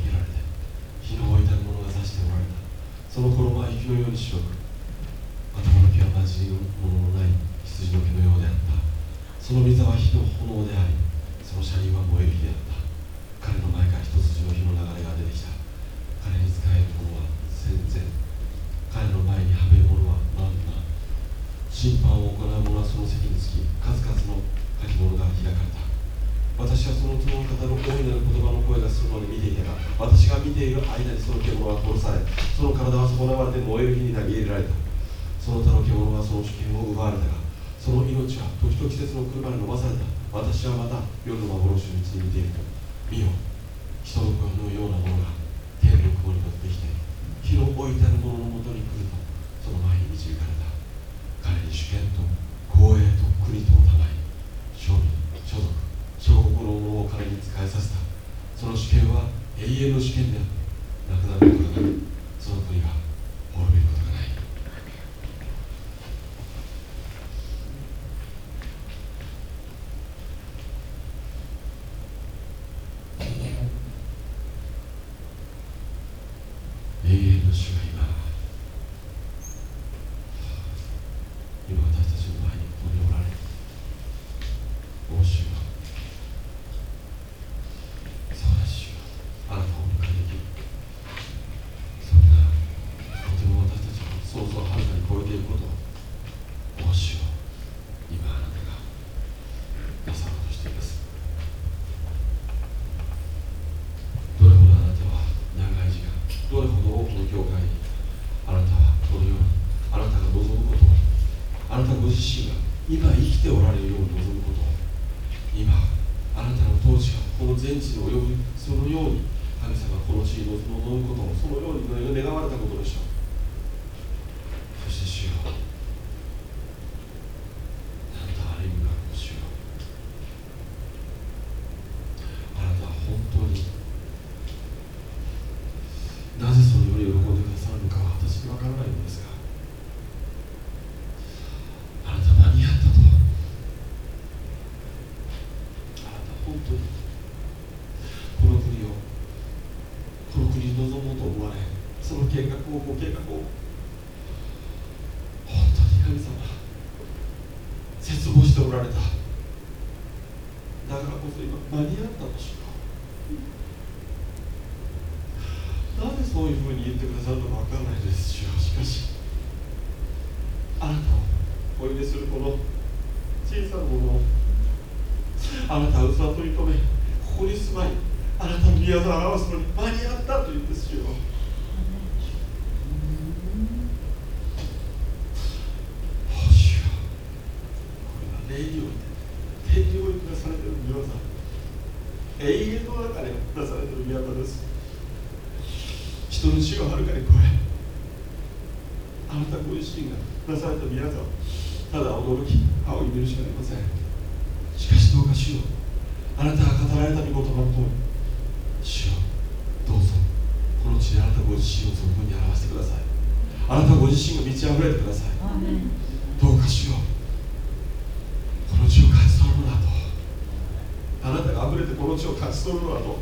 切られて火の置いたる者が刺しておられた。その衣は雪のように白く頭の毛は混じり物ののない羊の毛のようであった。その水は火の炎でありその車輪は燃える火であった。彼の前から一筋の火の流れが出てきた。彼に仕える者は戦前彼の前にはめる者は何だ審判を行う者はその席につき数々の書き物が開かれた。私はそのその方の大いなる言葉の声がするので見ていたが私が見ている間にその獣は殺されその体は損なわれて燃える火に投げ入れられた。その他の獣はその主権を奪われたがその命は時と季節の車に伸ばされた。私はまた夜の幻の道に見ている。と見よ人の声のようなものが天の雲に乗ってきて火の置いてある者のもとに来るとその前に導かれた。彼に主権と光栄と国と互い庶民所属。小国の者を彼に仕えさせた。その主権は永遠の主権である。なくなることがない。その国が滅びることがない永遠の主が今今私たちの前にここにおられるお主よそうだ主よあなたをお迎えできるそんなとても私たちの想像をはるかに超えていることをお主よ今あなたがなさろうとしていますどれほどあなたは長い時間どれほど多くの教会にあなたはこのようにあなたが望むことをあなたご自身が今生きておられるように望むことを今あなたの統治がこの全地に及ぶそのように神様はこの地に望むこともそのように願われたことでしょうそして主よなんとある意味が主よあなたは本当になぜそのように喜んでくださるのかは私にわからないのですがあなた間に合ったとあなた本当にこの国をこの国に望もうと思われその計画をご計画を本当に神様絶望しておられただからこそ今間に合ったとしようなぜそういうふうに言ってくださるのかわからないですよしかしあなたをお呼びするこの小さなものをあなたは器取り留めここに住まいあなたの宮沢を表すのに間に合ったというんですよお主よこれは霊において天において下されている宮沢永遠の中で出されている宮沢です人の死をはるかに超えあなたご自身が出された宮沢ただ驚き仰ぎ見るしかありませんしかしどうか主よあなたが語られた御言葉の通り主よどうぞこの地であなたご自身を存分に表してくださいあなたご自身が満ち溢れてくださいどうかしようこの地を勝ち取るのだとあなたが溢れてこの地を勝ち取るのだと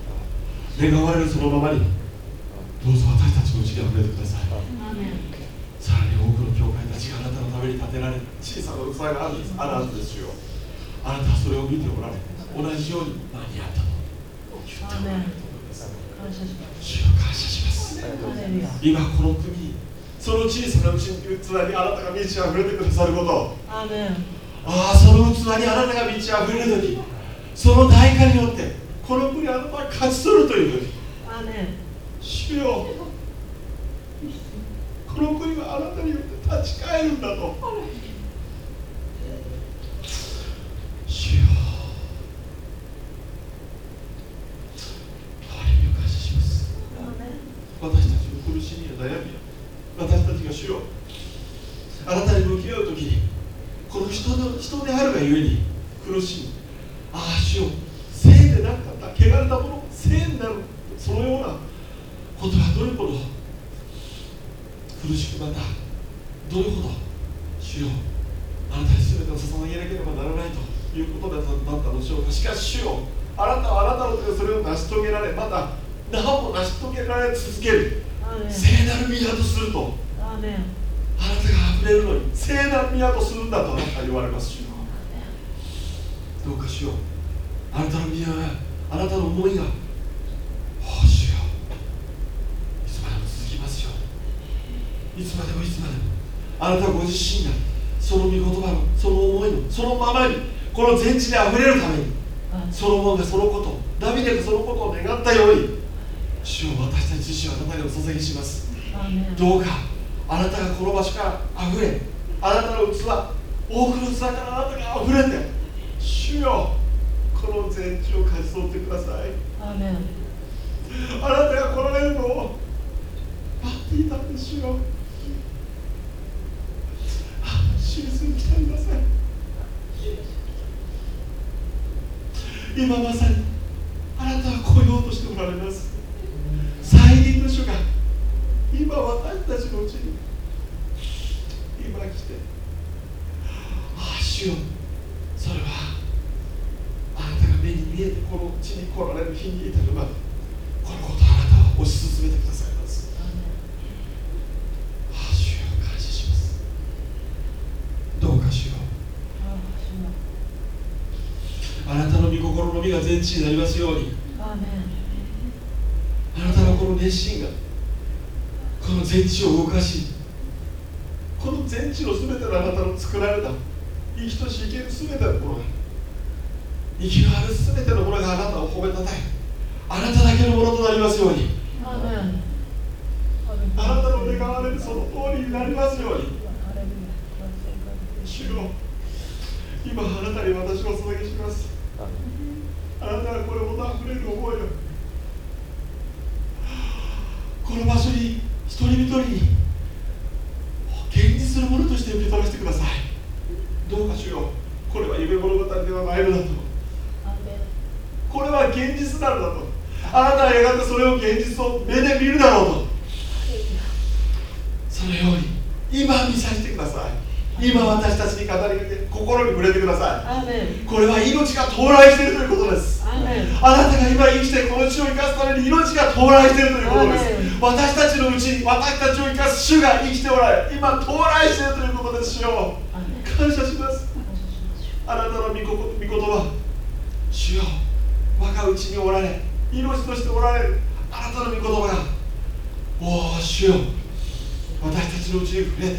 願われるそのままにどうぞ私たちのうちに溢れてください。さらに多くの教会たちがあなたのために建てられ小さな器があるんですあるはずですよ。あなたはそれを見ておられ同じように間に合ったと。言っておられると思います。主を感謝します。今この国にその小さなうちに器にあなたが満ち溢れてくださること。ああその器にあなたが満ち溢れる時その代価によってこの国あなたは勝ち取るという時主よ。この国はあなたによって立ち返るんだと。主よ。ハレルヤ感謝します。私たちの苦しみや悩みや。私たちが主よ。あなたに向き合う時にこの人の人であるがゆえに苦しみああ主よった汚れたものせいになるそのようなことはどれほど苦しくまたどれほど主よあなたに全てを捧げなければならないということだったのでしょうか。しかし主よあなたはあなたの手でそれを成し遂げられまたなおも成し遂げられ続ける。聖なる宮とすると。あなたが溢れるのに聖なる宮とするんだとあなたは言われます主よ。どうかしよ。うあなたの宮はあなたの思いがお主よ。いつまでも続きますよ。いつまでもいつまでも。あなたご自身がその御言葉のその思いのそのままにこの全地で溢れるためにソロモンがそのことダビデがそのことを願ったように主を私たち自身はあなたにお捧げします。どうかあなたがこの場所から溢れあなたの器多くの器からあなたが溢れて主よこの全地を勝ち取ってください。あなたが来られるのを待っていたんですよ。あ主イエスに来てください今まさにあなたは来ようとしておられます。再臨の主が今私たちのうちに。今来てああ主よそれはあなたが目に見えてこの地に来られる日に至るまでこのことをあなたは推し進めてくださいます。ああ主よ感謝します。どうか主よ。あなたの御心の実が全地になりますように。あなたのこの熱心がこの全地を動かしこの全地の全てのあなたの作られた生きとし生ける全てのものが生きのある全ての褒めたたえあなただけのものとなりますように。あなたの願われるその通りになりますように。主よ今あなたに私をお捧げしますあなたはこれほど溢れる思いをこの場所に一人一人に現実するものとして受け取らせてくださいどうかしようこれは夢物語ではないのだとこれは現実なのだとあなたはやがてそれを現実を目で見るだろうとそのように今見させてください今私たちに語りかけ心に触れてくださアーメンいこれは命が到来しているということですアーメンあなたが今生きてこの地を生かすために命が到来しているということですアーメン私たちのうちに私たちを生かす主が生きておられ今到来しているということですよ感謝します。あなたの御言葉主よ我がうちにおられ命としておられるあなたの御言葉がおお主よ私たちのうちに触れて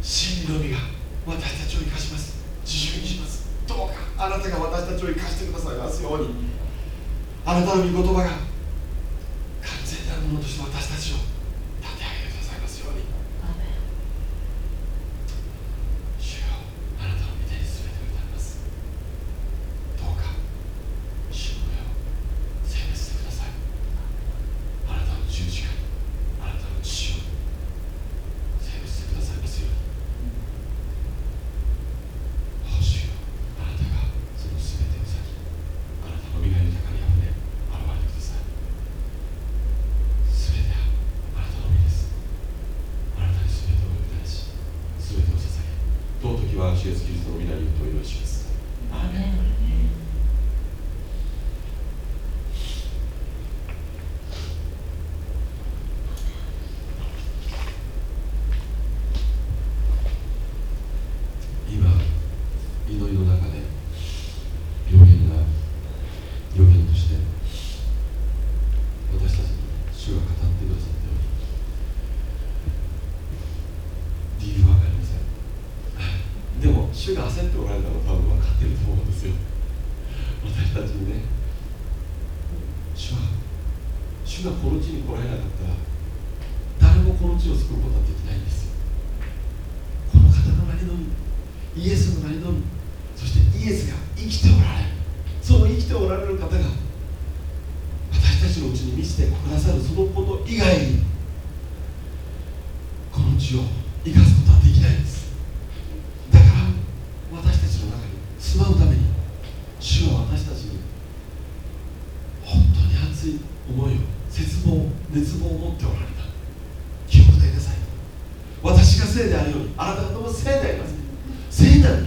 真理の実が私たちを生かします。自由にします。どうかあなたが私たちを生かしてくださいますように。あなたの御言葉が完全なるものとして私たちを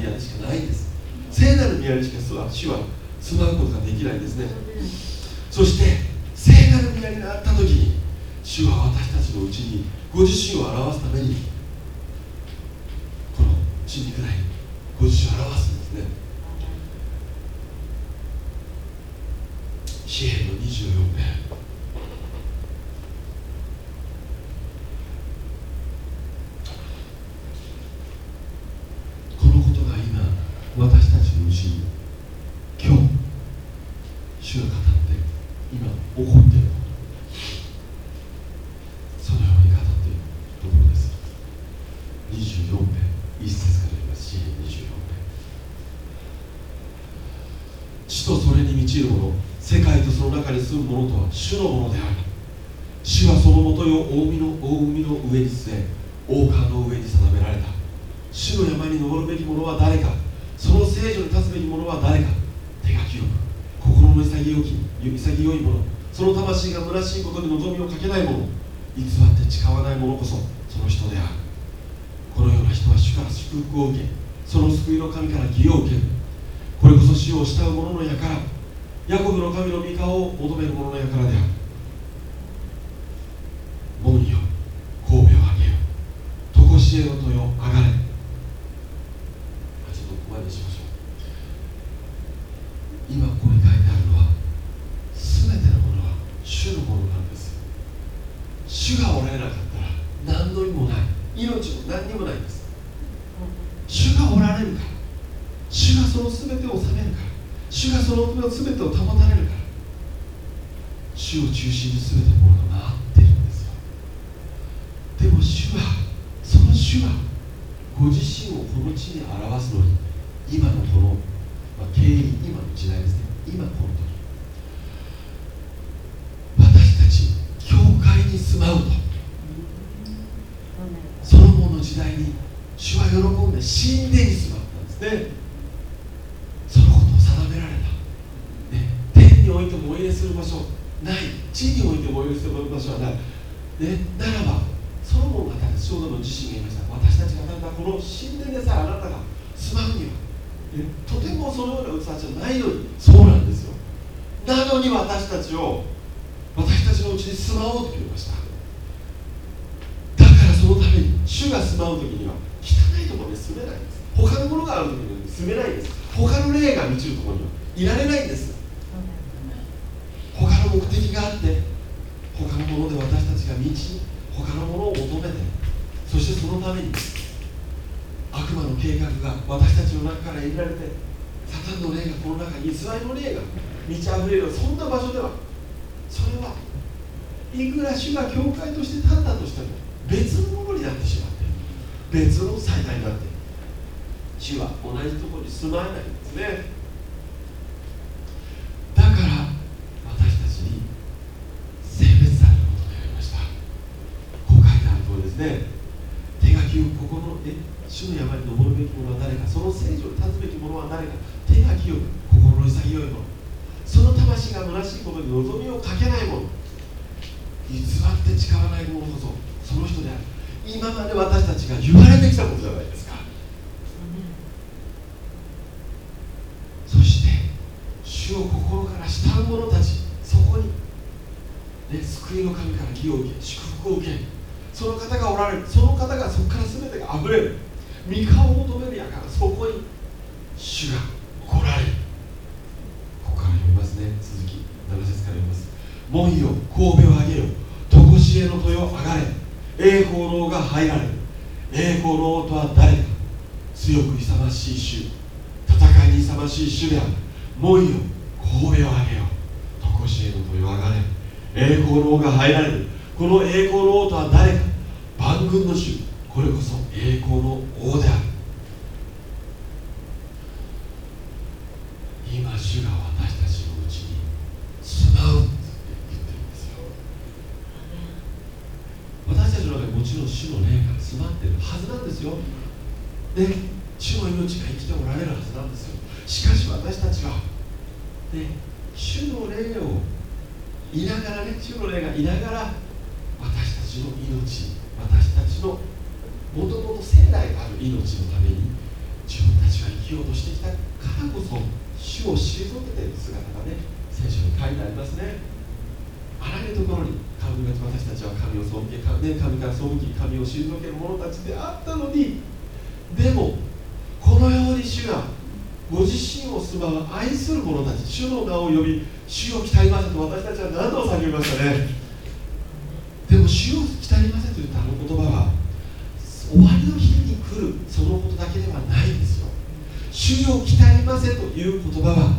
宮にしかないんです。聖なる宮にしか主は住まうことができないんですね。そして聖なる宮になった時に主は私たちのうちにご自身を表すためにこの地にくらいご自身を表すんですね。詩篇の24編このことが今私たちのうちに今日主が語って今起こっている。ことそのように語っているところです。24編一節から言います。詩篇24編。地とそれに満ちるもの世界とその中に住むものとは主のものである。主はそのもとよ大海の大海の上に据え大川の上に定められた。主の山に登るべき者は誰か。ものは誰か手書きを心の潔き潔いものその魂が虚しいことに望みをかけないもの偽って誓わないものこそその人である。このような人は主から祝福を受けその救いの神から義を受けるこれこそ主を慕う者の輩ヤコブの神の御顔を求める者の輩である門よ神戸をあげよとこしえろとよあがれちょっとここまでにしましょう今ここに書いてあるのは全てのものは主のものなんです主がおられなかったら何の意味もない命も何にもないんです主がおられるから主がその全てを治めるから主がその全てを保たれるから主を中心に全てのものが回ってるんですよ。でも主はその主はご自身をこの地に表すのに今のこの、まあ、経緯今の時代ですね。今この時。私たち教会に住まうと。ソロモンの時代に主は喜んで神殿に住まったんですねにおいてもお入れする場所はない、ね、ならばソロモンが建てたソロモン自身が言いました。私たちが建てたこの神殿でさえあなたが住まうには、ね、とてもそのような器じゃないのにそうなんですよ。なのに私たちを私たちのうちに住まおうと決めました。だからそのために主が住まう時には汚いところに住めないんです。他のものがある時に住めないんです。他の霊が満ちるところにはいられないんです。他の目的があって他のもので私たちが満ち他のものを求めてそしてそのために悪魔の計画が私たちの中から入れられてサタンの霊がこの中に偽りの霊が満ち溢れるそんな場所ではそれはいくら主が教会として立ったとしても別のものになってしまって別の祭壇になって主は同じところに住まえないんですね。だから私たちに性別されることになりましたこう書いてある通りですね。手書きをここのえ主の山に登るべき者は誰かその聖女に立つべき者は誰か。手書きを心の潔い者その魂が虚しいことに望みをかけない者偽って誓わない者こそその人である。今まで私たちが言われてきたことじゃないですか。そして主を心から慕う者たちそこに、ね、救いの神から義を受け祝福を受けその方がおられる。その方がそこから全てがあふれる。御顔を求めるやからそこに主が来られる。ここから読みますね。続き7節から読みます。門よ神戸をあげよとこしえの戸よあがれ。栄光の王が入られ。る栄光の王とは誰か。強く勇ましい主。戦いに勇ましい主である。門よ神戸をあげよ。とこしえの戸よあがれ。栄光の王が入られる。この栄光の王とは誰か。分の主これこそ栄光の王である今主が私たちのうちに住まうって言ってるんですよ私たちの中にもちろん主の霊が詰まってるはずなんですよで主の命が生きておられるはずなんですよしかし私たちはね主の霊をいながらね主の霊がいながら私たちの命私たちのもともと生来ある命のために自分たちが生きようとしてきたからこそ主を退けている姿がね聖書に書いてありますねあらゆるところに神が私たちは神を尊敬、ね、神から背き神を退ける者たちであったのにでもこのように主がご自身を住まう愛する者たち主の名を呼び主を鍛えませと私たちは何度も叫びましたねでも主を鍛えませと言ったあの言葉は終わりの日に来るそのことだけではないんですよ主を鍛えませという言葉は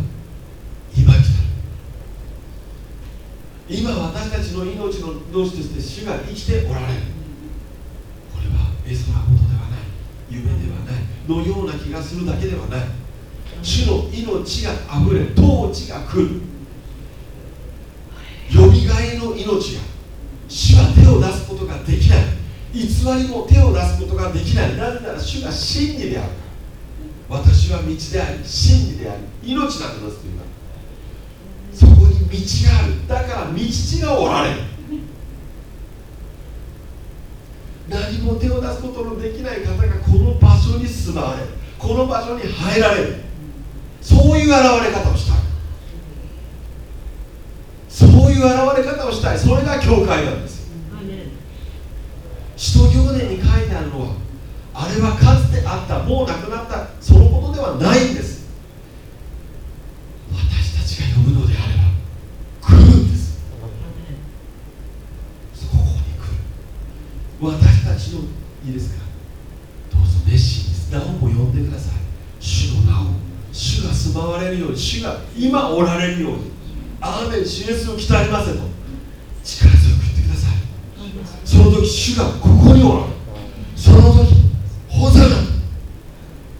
今来た今私たちの命の命として主が生きておられるこれは絵空事ではない夢ではないのような気がするだけではない主の命があふれ統治が来るよみがえの命が主は手を出すことができない偽りも手を出すことができないなぜなら主が真理である私は道であり真理であり命なのですというそこに道がある。だから道地がおられる。何も手を出すことのできない方がこの場所に住まわれる。この場所に入られる。そういう現れ方をしたい。そういう現れ方をしたい。それが教会なんです。使徒行伝に書いてあるのはあれはかつてあったもうなくなったそのことではないんです。私たちが呼ぶのであれば来るんです。そこに来る。私たちのいいですか？どうぞ熱心です。なおも呼んでください。主の名を。主が住まわれるように。主が今おられるように。アーメン。主イエスを鍛えませと。力強く言ってください。その時主がここにおられる。その時ホザナ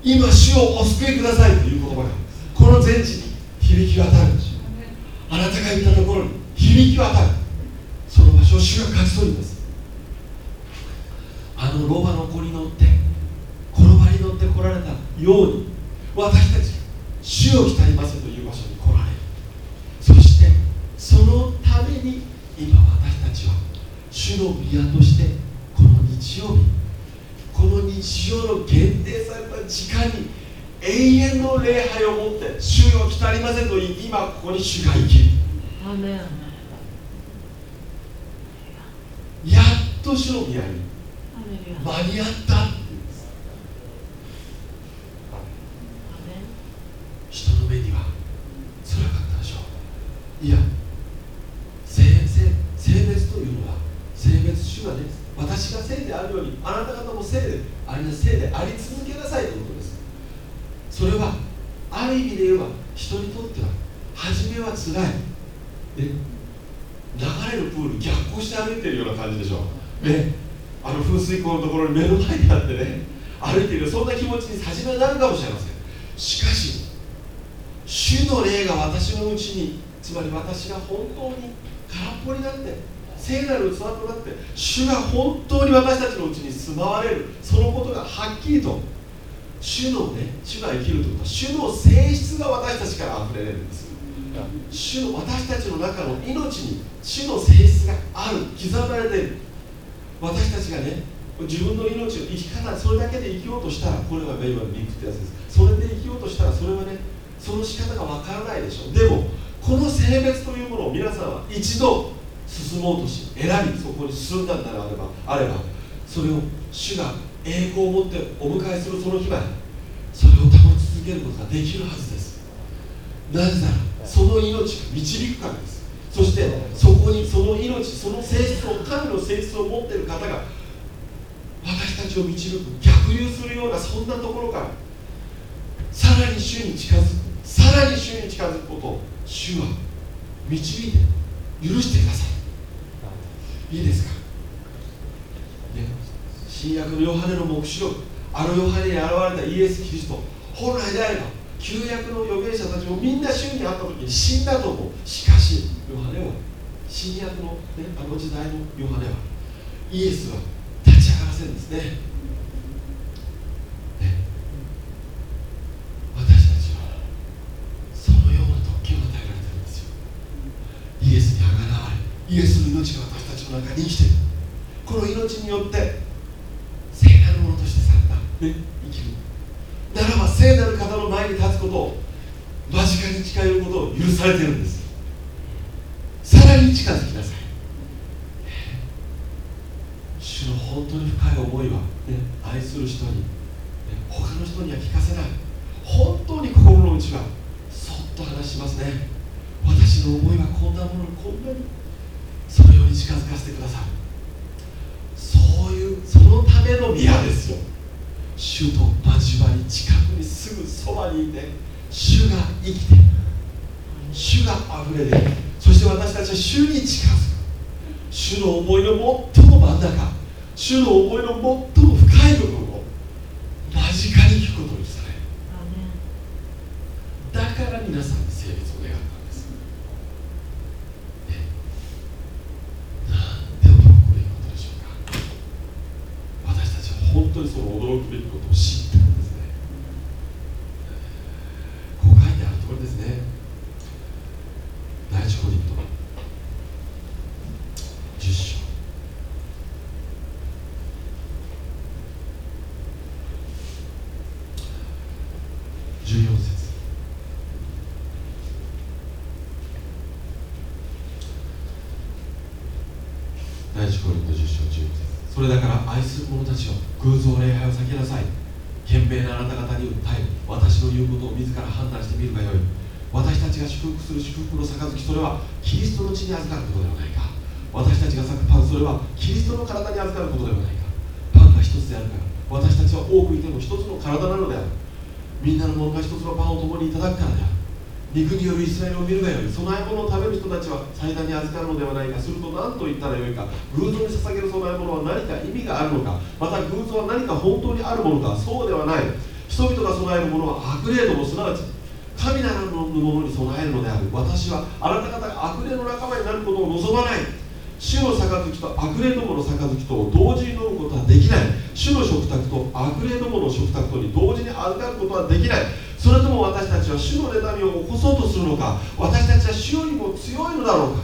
今主をお救いくださいという言葉がこの全地に響き渡るあなたがいたところに響き渡る。その場所を主が勝ち取ります。あのロバの子に乗って転ばに乗って来られたように私たち主を鍛えますという場所に来られる。そしてそのために今私たちは主の宮としてこの日曜日この日曜の限定された時間に永遠の礼拝を持って主を来たりませんと今ここに主が生き。るやっと主の宮に間に合った。っていうんです人の目には辛かったでしょ。ういや性別というのは性別主がね私が性であるようにあなた方も性であり性であり続けなさいということです。それはある意味で言えば人にとっては初めはつらい、ね、流れるプール逆行して歩いてるような感じでしょう。ねあの噴水口のところに目の前にあってね歩いているそんな気持ちに初めはなるかもしれません。しかし主の霊が私のうちにつまり私が本当に空っぽになって聖なる器となって主が本当に私たちのうちに住まわれるそのことがはっきりと主のね主が生きるということは主の性質が私たちから溢れるんです。主の私たちの中の命に主の性質がある刻まれている。私たちがね自分の命を生き方それだけで生きようとしたらこれは今のリンクってやつです。それで生きようとしたらそれはねその仕方がわからないでしょ。うでもこの性別というものを皆さんは一度進もうとし選びそこに進んだんであればあればそれを主が栄光を持ってお迎えするその日までそれを保ち続けることができるはずです。なぜならその命が導くからです。そしてそこにその命その性質を神の性質を持っている方が私たちを導く逆流するようなそんなところからさらに主に近づくさらに主に近づくことを主は導いて許してください。いいですか、ね、新約のヨハネの黙示録あのヨハネに現れたイエス・キリスト本来であれば旧約の預言者たちもみんな主に会った時に死んだと思う。しかしヨハネは新約の、ね、あの時代のヨハネはイエスは立ち上がらせるんですね。ね。私たちはそのような特権を与えられてるんですよ。イエスにあがらわれイエスの命が私の中に生きている。この命によって聖なるものとしてされた、ね、生きる。ならば聖なる方の前に立つことを間近に近寄ることを許されているんです。さらに近づきなさい。主の本当に深い思いは、ね、愛する人に、ね、他の人には聞かせない。本当に心の内はそっと話しますね。私の思いはこんなものにこんなにそのように近づかせてください。そういうそのための宮ですよ。主と交わり近くにすぐそばにいて主が生きて主があふれてそして私たちは主に近づく。主の思いの最も真ん中主の思いの最も深い部分を間近に聞くことにされだから皆さんに成立を願ったんです、ね、なんて驚くべきことでしょうか私たちは本当にその驚くべきことを知ったんですねこう書いてある通りですね第一コリント10章14節第一コリント10章14節それだから愛する者たちを偶像礼拝を避けなさい。賢明なあなた方に訴え私の言うことを自ら判断してみるがよい。私たちが祝福する祝福の杯それはキリストの血に預かることではないか。私たちが裂くパンそれはキリストの体に預かることではないか。パンが一つであるから。私たちは多くいても一つの体なのである。みんなの者が一つのパンを共にいただくからである。肉によるイスラエルを見るがよい供え物を食べる人たちは祭壇に預かるのではないかすると何と言ったらよいか偶像に捧げる供え物は何か意味があるのかまた偶像は何か本当にあるものかそうではない。人々が供えるものは悪霊どもすなわち神ならぬものに備えるのである。私はあなた方が悪霊の仲間になることを望まない。主の杯と悪霊どもの杯と同時に飲むことはできない。主の食卓と悪霊どもの食卓とに同時に預かることはできない。それとも私たちは主の妬みを起こそうとするのか？私たちは主よりも強いのだろうか？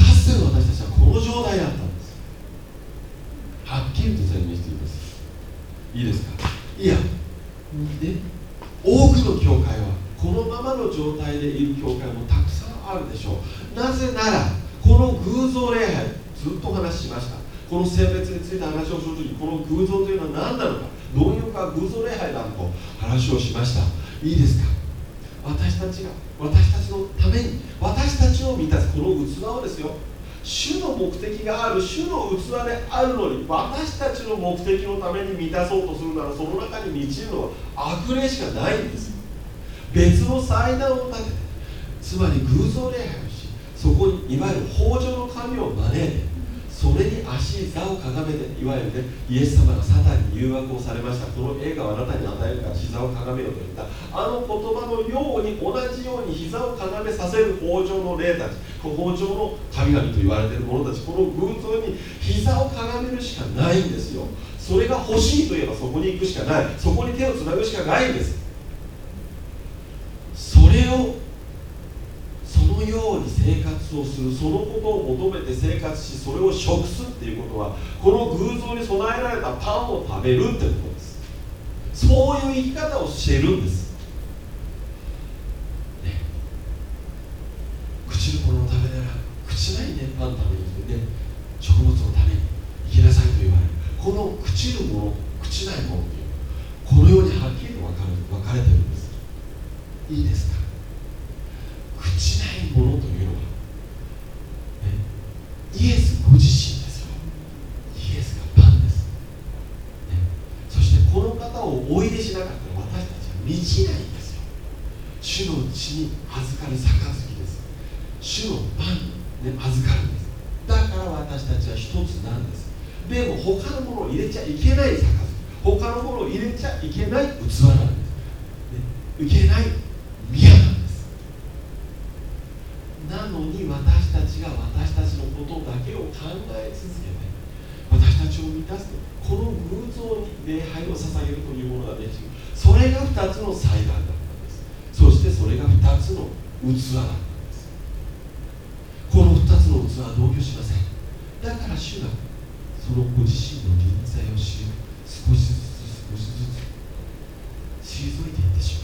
かつての私たちはこの状態だったんです。はっきりと宣言していますいいですか？いやで多くの教会はこのままの状態でいる教会もたくさんあるでしょう。なぜならこの偶像礼拝ずっとお話ししました。この性別について話をするときこの偶像というのは何なのか？貪欲は偶像礼拝だと話をしました。いいですか？私たちが私たちのために私たちを満たすこの器をですよ。主の目的がある主の器であるのに私たちの目的のために満たそうとするならその中に満ちるのは悪霊しかないんです。別の祭壇を立ててつまり偶像礼拝をしそこにいわゆる豊穣の神を招いてそれに足座をかがめていわゆるねイエス様がサタンに誘惑をされました。この映画をあなたに与えるから膝をかがめよと言った。あの言葉のように同じように膝をかがめさせる豊穣の霊たち。豊穣の神々と言われている者たち。この偶像に膝をかがめるしかないんですよ。それが欲しいといえばそこに行くしかない。そこに手をつなぐしかないんです。それをのように生活をするそのことを求めて生活しそれを食すっていうことはこの偶像に備えられたパンを食べるってことです。そういう生き方をしているんです、ね、口のものを食べなら口ないねパン食べにね食物のために生きなさいと言われる。この朽ちるもの朽ちないものっていう。このようにはっきりと分かる分かれてるんです。いいですか？朽ちないものというのは、ね、イエスご自身ですよ。イエスがパンです、ね、そしてこの方をおいでしなかったら私たちは満ちないんですよ。主の血に預かる杯です。主のパンに、ね、預かるんです。だから私たちは一つなんです。でも他のものを入れちゃいけない杯。他のものを入れちゃいけない器なんです、ね、いけないなんですなのに私たちが私たちのことだけを考え続けて私たちを満たすとこの偶像に礼拝を捧げるというものができる。それが2つの祭壇だ。ったんです。そしてそれが2つの器だったんですこの2つの器は同居しませんだから主がそのご自身の臨在を知る。少しずつ少しずつ。退いていってしまう。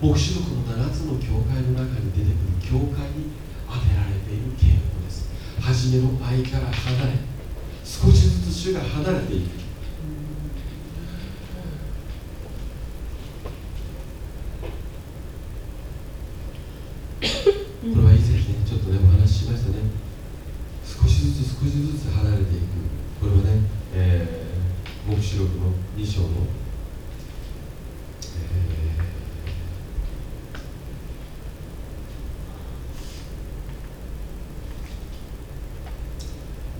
黙示録のつの教会の中に出てくる教会に当てられている傾向です。初めの愛から離れ少しずつ主が離れていく。これは以前ねちょっとねお話ししましたね。少しずつ少しずつ離れていく。これはね、えー、黙示録の2章の、え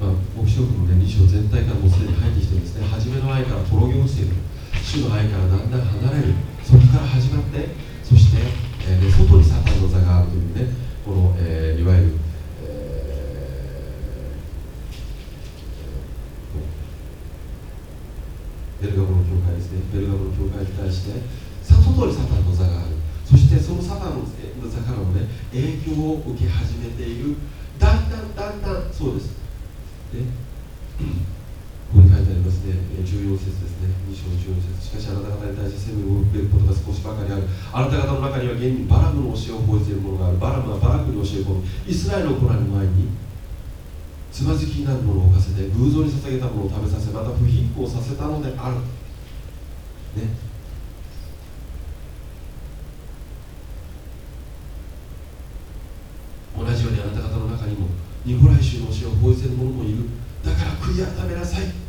ーまあ、黙示録全体からもうすでに入ってきてですね。初めの愛から滅げ落ちている主の愛からだんだん離れる。そこから始まってそして、えーね、外にサタンの座があるというねこの、えーいわゆる、えーベルガムの教会ですね。ベルガムの教会に対して外にサタンの座がある。そしてそのサタンの座からもね影響を受け始めている。だんだんだんだんそうです。ねここに書いてありますね、えー14節ですね、2章14節しかしあなた方に対して責務を受けることが少しばかりある。あなた方の中には現にバラムの教えを報じているものがある。バラムはバラクに教え込む、イスラエルの子らの前につまずきになるものを置かせて、偶像に捧げたものを食べさせ、また不貧困させたのである。ね。同じようにあなた方の中にも、ニコライ宗の教えを報じている者もいる。だから悔い改めなさい。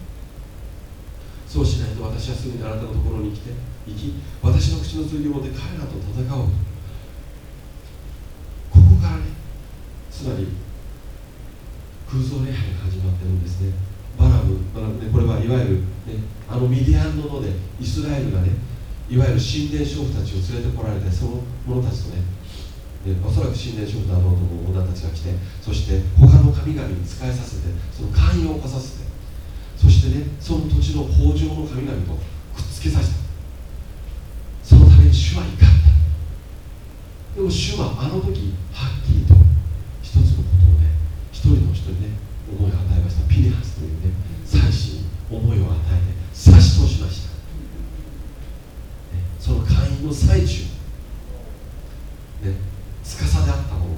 そうしないと私はすぐにあなたのところに来て行き私の口の剣を持って彼らと戦う。ここからねつまり空想礼拝が始まってるんですね。バラム、バラムね、これはいわゆる、ね、あのミディアンの野でイスラエルがねいわゆる神殿娼婦たちを連れてこられてその者たちとねねおそらく神殿娼婦だろうと思う女たちが来てそして他の神々に仕えさせてその寛容を起こさせてそしてねその土地の豊穣の神々とくっつけさせた。そのために主は怒ったでも主はあの時はっきりと一つのことをね一人の人にね思いを与えました。ピネハスというね祭司に思いを与えて差し通しました、ね、その会員の最中ね司であったもの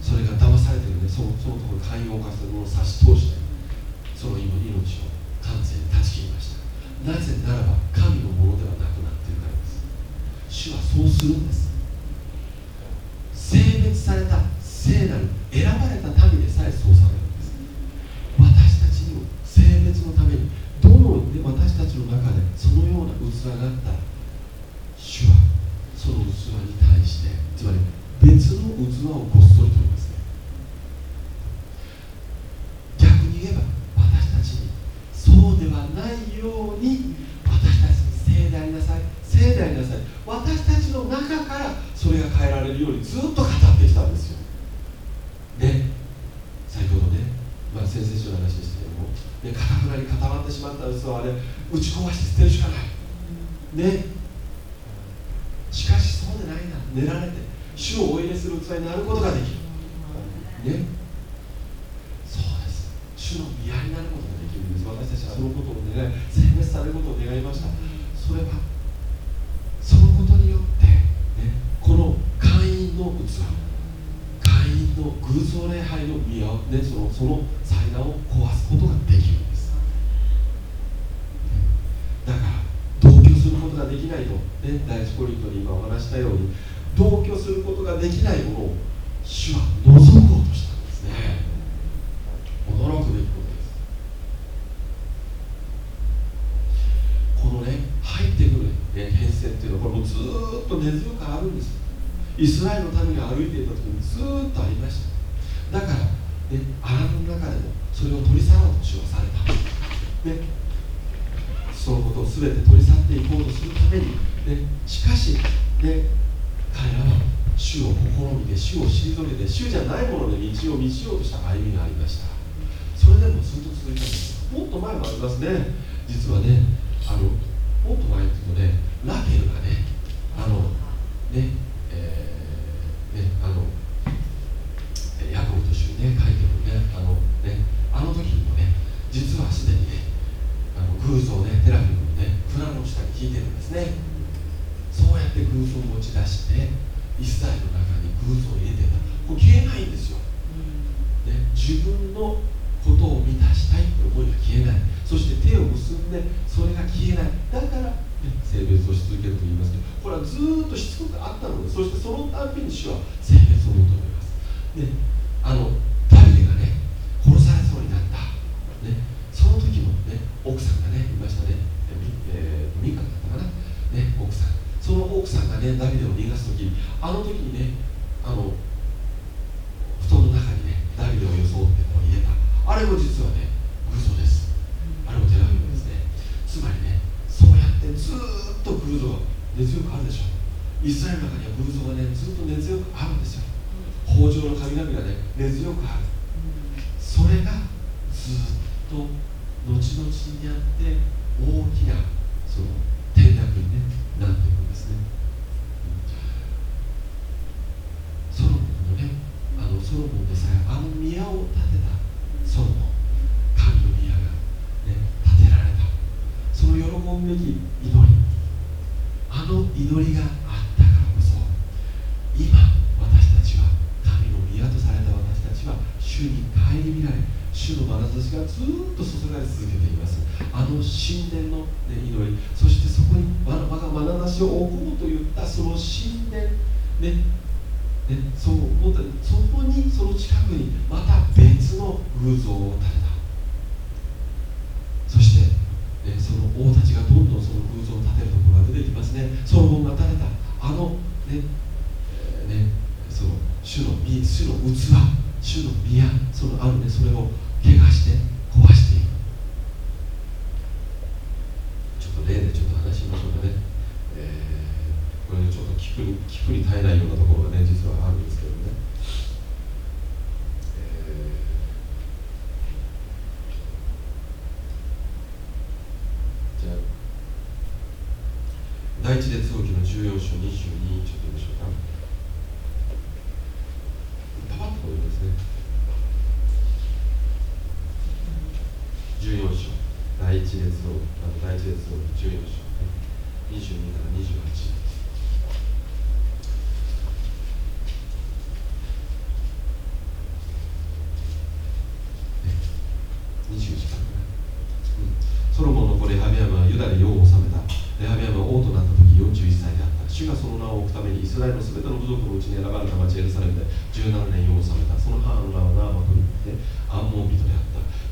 それが騙されてるねそのそのところ会員を犯したものを差し通してその今命を完全に断ち切りました。なぜならば神のものではなくな主はそうするんです。性別された聖なる選ばれた民でさえそうされるんです。私たちにも性別のためにどの私たちの中でそのような器があったら主はその器に対してつまり別の器をこっそり取りますね逆に言えば私たちにそうではないように私たちに聖でありなさい聖でありなさい私たちの中からそれが変えられるようにずっと語ってきたんですよね先ほどね、まあ、先々週の話でしたけどもねかたくなに固まってしまった嘘はあれ打ち壊して捨てるしかないねしかしそうでないな練られて主をお入れする器になることができるねそうです主の見合いになることができるんです私たちはそのことを願い選別されることを願いましたそれはそのことによって、ね、この会員の器会員の偶像礼拝の宮を、ね、そのその祭壇を壊すことができるんですだから同居することができないと、ね、第一コリントに今お話したように同居することができないものを主は除こうとしたんですね驚くべきことですこのね入ってくる、ね、変遷っていうのはこれもずーっと根強くあるんですイスラエルの民が歩いていた時にずっとありました。だから、ね、荒野の中でもそれを取り去ろうと主はされた、ね、そのことを全て取り去っていこうとするために、ね、しかし、ね、彼らは主を試みて主を退けて主じゃないもので道を満ちようとした歩みがありました。それでもずっと続いたんです。もっと前もありますね。実はねあのもっと前っていうとねラケルがねあのねえーねあのえヤコブと主にね書いてるねあのねあの時にもね実はすでにねあの偶像をねテラフィムのね蔵の下に引いてるんですね。そうやって偶像を持ち出してイスラエルの中に偶像を入れてたこれ消えないんですよ、ね、自分のことを満たしたいって思いが消えない。そして手を結んでそれが消えない。だから、ね、性別をし続けると言いますけどこれはずーっとしつこくあったのでそしてそのたんびに主は性別を求めます。であの1列王記の14章22ちょっと見ましょうか。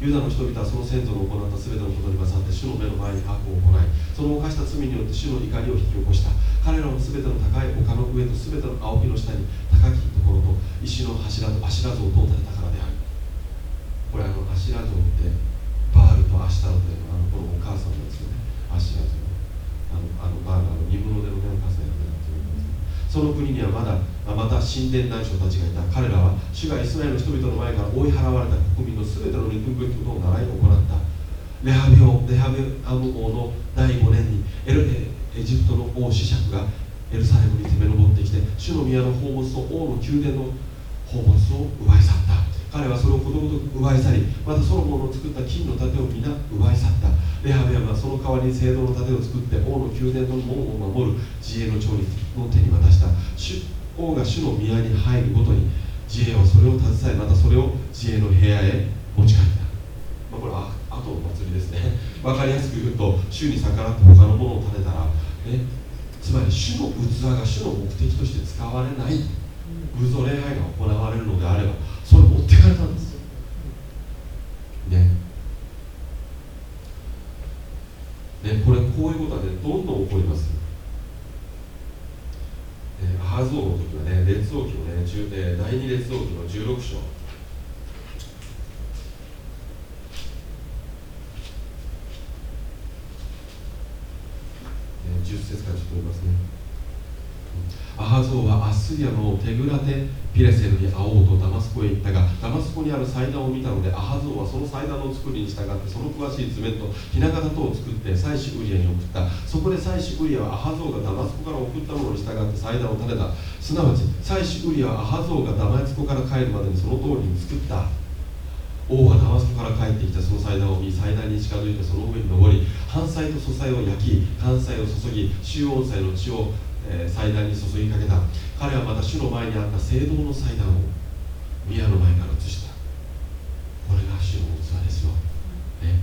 ユダの人々はその先祖の行ったすべてのことに勝って主の目の前に悪を行いその犯した罪によって主の怒りを引き起こした。彼らのすべての高い丘の上とすべての青木の下に高きところと石の柱と柱像とを建てたからである。これあの柱像ってバールとアシタロというのはあのこのお母さんなんですよね。アシュラというの。あのあのバールあの煮物でのねお母さんやってたということですその国にはまだまた神殿内相たちがいた。彼らは主がイスラエルの人々の前から追い払われた。国民のすべての憎むべきことを習い行った。レハビオレハビアム王の第5年にエルエジプトの王子爵がエルサレムに攻め上ってきて主の宮の宝物と王の宮殿の宝物を奪い去った。彼はそれをことごとく奪い去りまたソロモンの作った金の盾を皆奪い去った。レハビアムはその代わりに聖堂の盾を作って王の宮殿の門を守る自衛の長の手に渡した。主王が主の宮に入るごとに自衛はそれを携えまたそれを自衛の部屋へ持ち帰った、まあ、これは後の祭りですね。分かりやすく言うと主に逆らって他のものを立てたら、ね、つまり主の器が主の目的として使われない偶像礼拝が行われるのであればそれ持ってかれたんですよねねこれこういうことはねどんどん起こりますえー、アハズ王の時はね、列王記のね、10えー、第二列王記の16章。10節からちょっと読みますね。アハゾーはアッスリアのテグラテピレセルに会おうとダマスコへ行ったがダマスコにある祭壇を見たのでアハゾーはその祭壇の作りに従ってその詳しい図面とひな形等を作って祭司ウリアに送った。そこで祭司ウリアはアハゾーがダマスコから送ったものに従って祭壇を建てた。すなわち祭司ウリアはアハゾーがダマスコから帰るまでにその通りに作った。王はダマスコから帰ってきた。その祭壇を見祭壇に近づいてその上に登り反祭と素祭を焼き関祭を注ぎ主要祭の血をえー祭壇に注ぎかけた。彼はまた主の前にあった聖堂の祭壇を宮の前から移した。これが主の器ですよ、ね、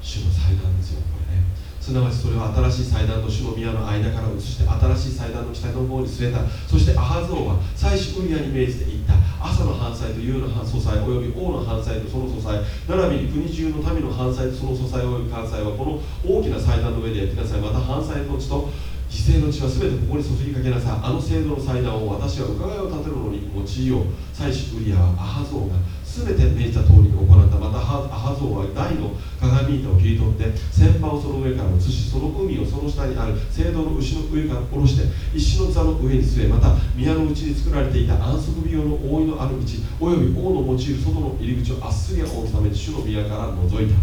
主の祭壇ですよこれね。すなわちそれは新しい祭壇と主の宮の間から移して新しい祭壇の北の方に据えた。そしてアハゾーは祭司ウリアに命じて言った。朝の犯罪と夕の犯素祭および王の犯罪とその素祭。並びに国中の民の犯罪とその素祭および関西はこの大きな祭壇の上でやってください。また犯罪の地と犠牲の血は全てここに注ぎかけなさい。あの聖堂の祭壇を私は伺いを立てるのに用いよう。祭司ウリアはアハゾーが全て命じた通りに行った。またアハゾーは大の鏡板を切り取って先端をその上から移しその海をその下にある聖堂の牛の上から下ろして石の座の上に据えまた宮の内に作られていた安息日用の覆いのある道および王の用いる外の入り口をアッスリア王のために主の宮から覗いた。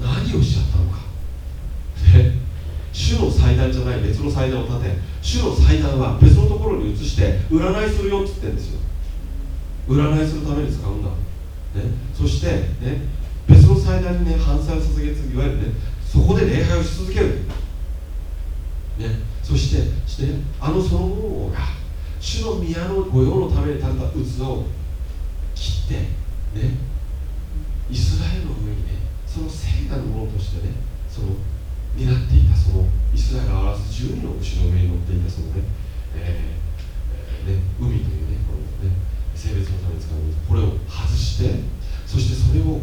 何をしちゃったのか。主の祭壇じゃない別の祭壇を建て主の祭壇は別のところに移して占いするよって言ってるんですよ。占いするために使うんだ、ね、そして、ね、別の祭壇にね反祭を捧げついわゆるねそこで礼拝をし続ける、ね、そしてしてあのその王が主の宮の御用のために建てた器を切ってね。イスラエルの上にねその聖なるものとしてねその担っていたそのイスラエルを表す12の牛の上に乗っていたそのね,、えーえね海というねこのね性別のために使うこれを外してそしてそれを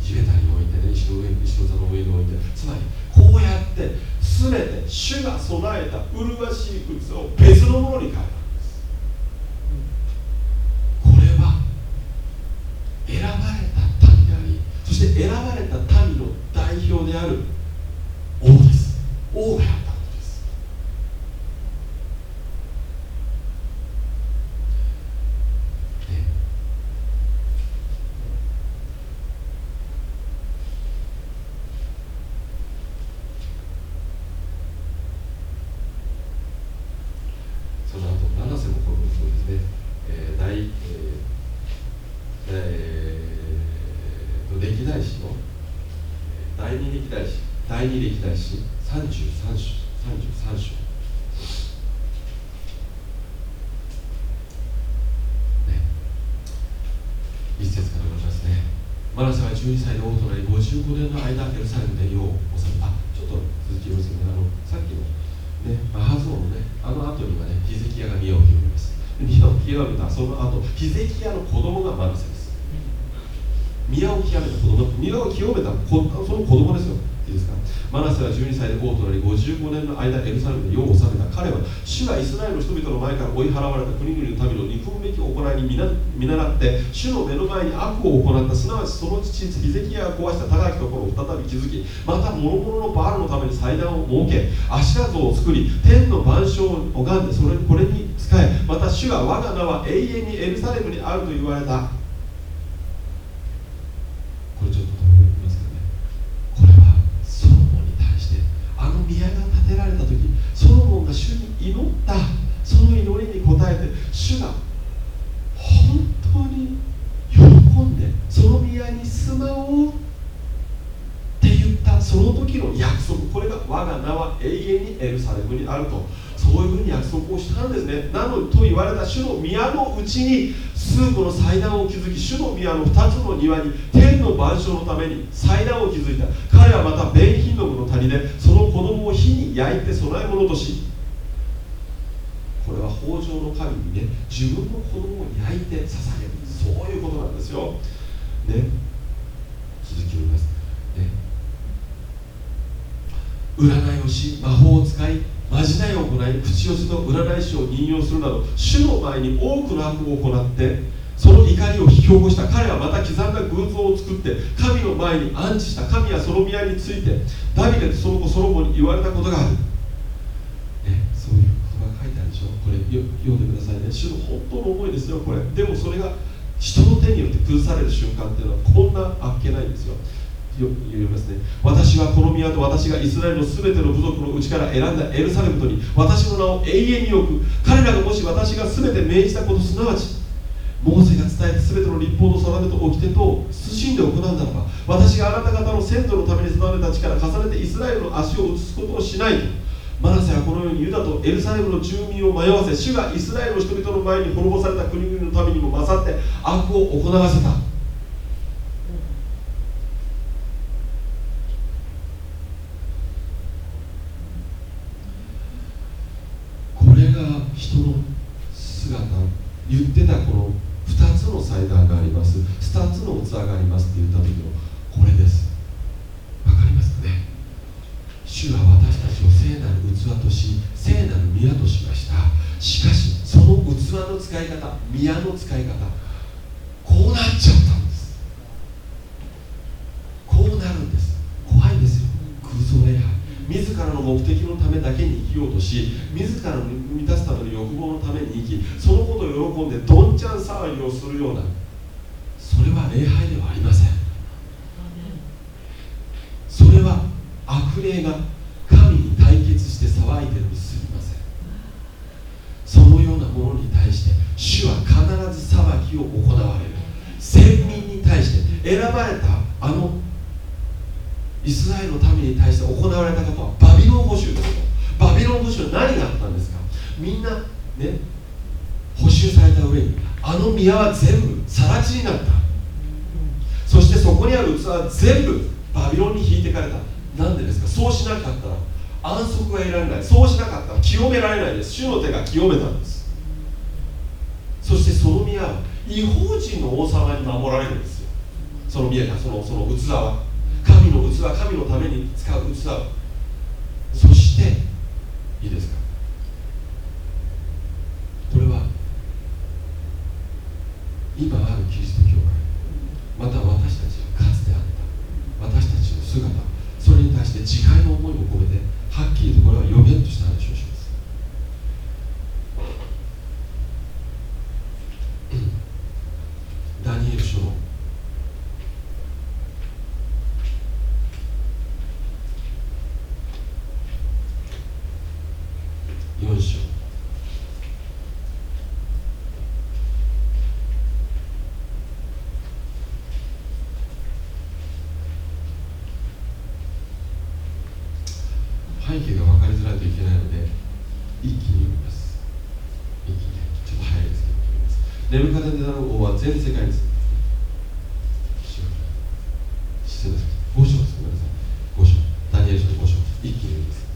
地べたに置いてね石の上石の座の上に置いてつまりこうやって全て主が備えた麗しい靴を別のものに変えたんです。これは選ばれた民でありそして選ばれた民の代表である王です王がやったことですねその後七瀬もこのそうですね、えー、大、えーえーと歴代史のえー第二歴代史第二歴代史33章33章ね一節から読みますねマナセは12歳で王となり55年の間エルサレムで世を治めあちょっと続き読みますけどねあのさっきのねアハゾーのねあの後にはねヒゼキヤが宮を清めます宮たその後ヒゼキヤの子供がマルセです。宮を清めた子供。宮を清めたその子供ですよ。いいですか？マナセは12歳で王となり55年の間エルサレムで世を治めた。彼は主がイスラエルの人々の前から追い払われた国々の民の憎むべき行いに見習って主の目の前に悪を行った。すなわちその父ヒゼキヤが壊した高きところを再び築きまた諸々のバールのために祭壇を設けアシラ像を作り天の万象を拝んでそれこれに仕えまた主が我が名は永遠にエルサレムにあると言われたこれちょっと止めますけどねこれはソロモンに対してあの宮が建てられた時ソロモンが主に祈ったその祈りに応えて主が本当に喜んでその宮に住まおうって言ったその時の約束これが我が名は永遠にエルサレムにあると。そういうふうに約束をしたんですね。なのと言われた主の宮のうちに数個の祭壇を築き主の宮の2つの庭に天の万象のために祭壇を築いた。彼はまたベンヒノムの谷でその子供を火に焼いて供え物としこれは豊穣の神にね自分の子供を焼いて捧げる。そういうことなんですよ。ね。続きを読みます。ね。占いをし魔法を使いまじないを行い口寄せと占い師を引用するなど主の前に多くの悪を行ってその怒りを引き起こした彼はまた刻んだ偶像を作って神の前に安置した神はその宮についてダビデとその子ソロモンに言われたことがある、ね、そういう言葉が書いてあるでしょ？これ読んでくださいね。主の本当の思いですよこれ。でもそれが人の手によって崩される瞬間っていうのはこんなあっけないんですよ。よ言いますね。私はこの宮と私がイスラエルのすべての部族のうちから選んだエルサレムとに私の名を永遠に置く。彼らがもし私がすべて命じたことすなわちモーセが伝えた全ての立法の定めと掟と慎んで行うならば私があなた方の先祖のために定めた力重ねてイスラエルの足を移すことをしないと。マナセはこのようにユダとエルサレムの住民を迷わせ主がイスラエルの人々の前に滅ぼされた国々のためにも勝って悪を行わせたこれが人の姿言ってたこの2つの祭壇があります2つの器がありますって言った時のこれですわかりますかね主は私たちを聖なる器とし聖なる宮としましたしかしその器の使い方宮の使い方こうなっちゃったんですこうなるんです怖いですよ空想礼拝自らの目的のためだけに生きようとし自らの満たすための欲望のために生きそのことを喜んでどんちゃん騒ぎをするようなそれは礼拝ではありませんそれは悪霊が神に対決して騒いでるにすぎませんそのようなものに対して主は必ず裁きを行われる先民に対して選ばれたあのイスラエルの民に対して行われたことはバビロン捕囚ですバビロン捕囚は何があったんですかみんなね補修された上にあの宮は全部更地になったそしてそこにある器は全部バビロンに引いてかれたなんでですかそうしなかったらられない。そうしなかった。ら清められないです。主の手が清めたんです。そしてその宮は違法人の王様に守られるんですよ。その宮がそのその器は。神の器神のために使う器そしていいですか。これは今あるキリスト教会また私たちがかつてあった私たちの姿それに対して自戒の思い込めてはっきりとこれは予言とした話をしますダニエル書の4章背景が分かりづらいといけないので一気に読みます一気にちょっと早いですけど読みますネ王は全世界に失礼です5章ですごめんなさい5章ダニエル書の5章一気に読みます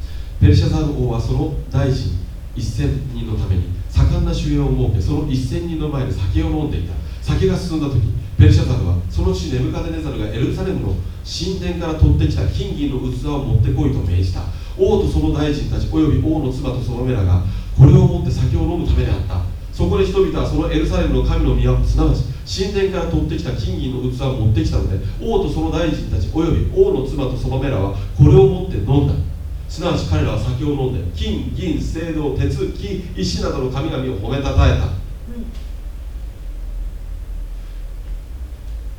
ペルシャザル王はその大臣1000人のために盛んな主演を設けその1000人の前で酒を飲んでいた酒が進んだ時ペルシャザルはその地ネブカデネザルがエルサレムの神殿から取ってきた金銀の器を持ってこいと命じた。王とその大臣たちおよび王の妻とそのメらがこれを持って酒を飲むためであった。そこで人々はそのエルサレムの神の宮すなわち神殿から取ってきた金銀の器を持ってきたので王とその大臣たちおよび王の妻とそのメらはこれを持って飲んだ。すなわち彼らは酒を飲んで金銀青銅鉄金石などの神々を褒めたたえた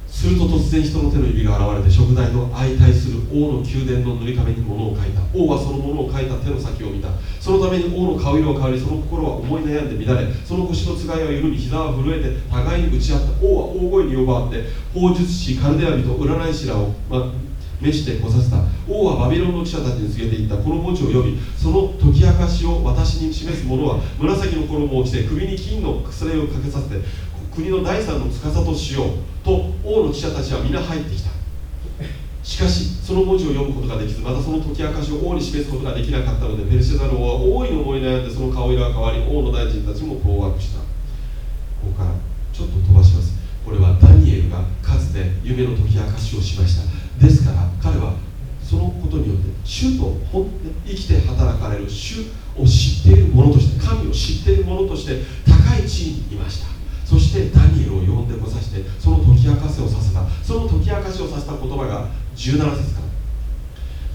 すると突然人の手の指が現れて食材と相対する王の宮殿の塗り壁に物を書いた。王はその物を書いた手の先を見た。そのために王の顔色は変わりその心は思い悩んで乱れその腰のつがいは緩み膝は震えて互いに打ち合った。王は大声に呼ばわって法術師カルデア人占い師らを、ま召して来させた。王はバビロンの記者たちに告げていった。この文字を読みその解き明かしを私に示す者は紫の衣を着て首に金の薬をかけさせて国の第三の司としようと王の記者たちは皆入ってきた。しかしその文字を読むことができずまたその解き明かしを王に示すことができなかったのでペルシャザル王は大いに思い悩んでその顔色が変わり王の大臣たちも当惑した。ここからちょっと飛ばします。これはダニエルがかつて夢の解き明かしをしました。ですから彼はそのことによって主と本生きて働かれる主を知っている者として神を知っている者として高い地位にいました。そしてダニエルを呼んでこさしてその解き明かせをさせた。その解き明かしをさせた言葉が17節か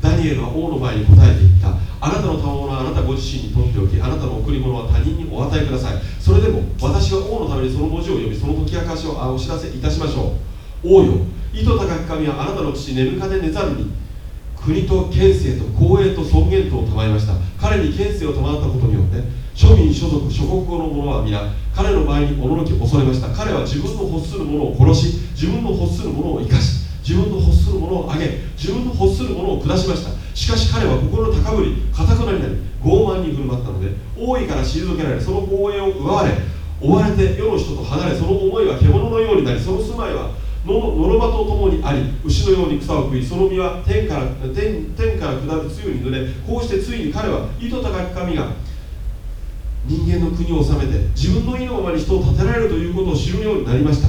ら。ダニエルは王の前に答えていった。あなたの賜物はあなたご自身に取っておきあなたの贈り物は他人にお与えください。それでも私は王のためにその文字を読みその解き明かしをお知らせいたしましょう。王よ意図高き神はあなたの父ネブカデネザルに国と権勢と公営と尊厳とを賜りました。彼に権勢を伴ったことによって庶民所属諸国語の者は皆彼の前におののき恐れました。彼は自分の欲する者を殺し自分の欲する者を生かし自分の欲する者を挙げ自分の欲する者を下しました。しかし彼は心高ぶり固くなりなり傲慢に振る舞ったので王位から退けられその光栄を奪われ追われて世の人と離れその思いは獣のようになりその住まいはののろまとともにあり牛のように草を食いその実は天から天天から下る露に濡れこうしてついに彼は意図高き神が人間の国を治めて自分の意のままに人を立てられるということを知るようになりました。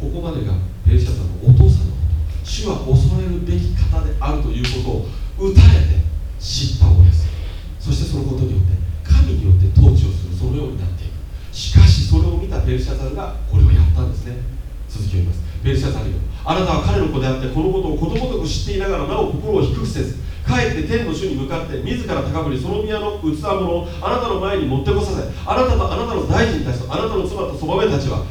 ここまでがペルシャさんのお父さんのこと。主は恐れるべき方であるということを打たれて知ったのです。そしてそのことによって神によって統治をするそのようになっていく。しかしそれを見たペルシャザルがこれをやったんですね。続きを言います。ペルシャザルよあなたは彼の子であってこのことをことごとく知っていながらなお心を低くせずかえって天の主に向かって自ら高ぶりその宮の器物をあなたの前に持ってこさせあなたとあなたの大臣たちとあなたの妻とそばめたちは